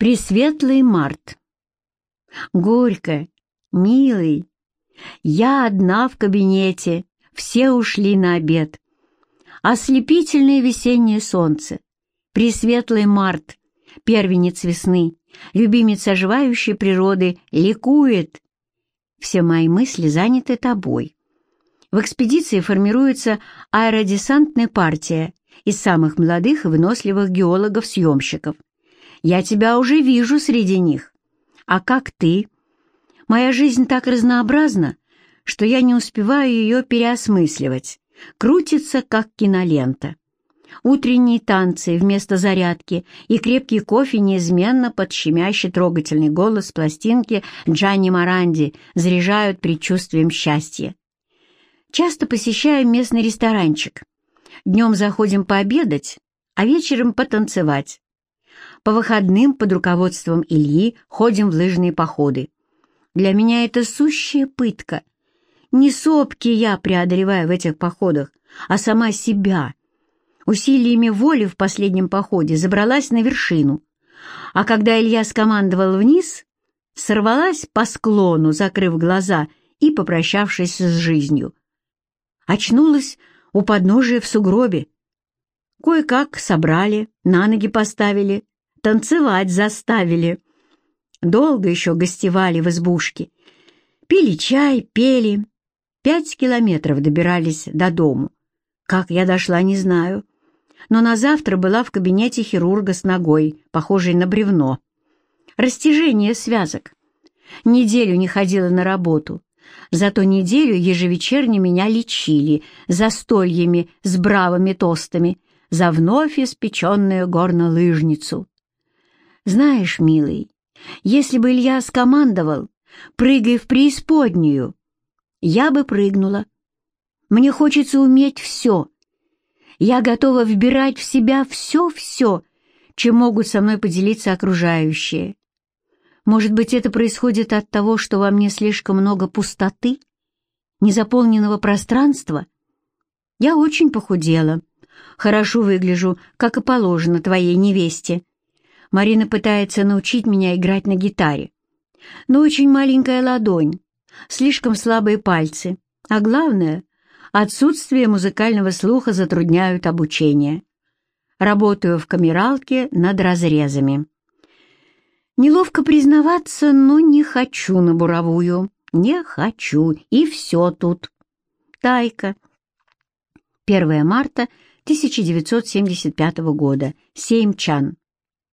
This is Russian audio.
Пресветлый март. Горько, милый, я одна в кабинете, все ушли на обед. Ослепительное весеннее солнце, пресветлый март, первенец весны, любимец оживающей природы, ликует. Все мои мысли заняты тобой. В экспедиции формируется аэродесантная партия из самых молодых и выносливых геологов-съемщиков — я тебя уже вижу среди них. А как ты? Моя жизнь так разнообразна, что я не успеваю ее переосмысливать. Крутится, как кинолента. Утренние танцы вместо зарядки и крепкий кофе неизменно под щемящий трогательный голос пластинки Джанни Маранди заряжают предчувствием счастья. Часто посещаю местный ресторанчик. Днем заходим пообедать, а вечером потанцевать. По выходным под руководством Ильи ходим в лыжные походы. Для меня это сущая пытка. Не сопки я преодолеваю в этих походах, а сама себя. Усилиями воли в последнем походе забралась на вершину. А когда Илья скомандовал вниз, сорвалась по склону, закрыв глаза и попрощавшись с жизнью. Очнулась у подножия в сугробе. Кое-как собрали, на ноги поставили, танцевать заставили. Долго еще гостевали в избушке. Пили чай, пели. Пять километров добирались до дому. Как я дошла, не знаю. Но на завтра была в кабинете хирурга с ногой, похожей на бревно. Растяжение связок. Неделю не ходила на работу. Зато неделю ежевечерне меня лечили застольями с бравыми тостами за вновь испеченную горнолыжницу. Знаешь, милый, если бы Илья скомандовал, прыгай в преисподнюю, я бы прыгнула. Мне хочется уметь все. Я готова вбирать в себя все-все, чем могут со мной поделиться окружающие. Может быть, это происходит от того, что во мне слишком много пустоты, незаполненного пространства? Я очень похудела, хорошо выгляжу, как и положено твоей невесте. Марина пытается научить меня играть на гитаре. Но очень маленькая ладонь, слишком слабые пальцы, а главное, отсутствие музыкального слуха затрудняют обучение. Работаю в камералке над разрезами. Неловко признаваться, но не хочу на буровую. Не хочу, и все тут. Тайка. 1 марта 1975 года. Сеймчан.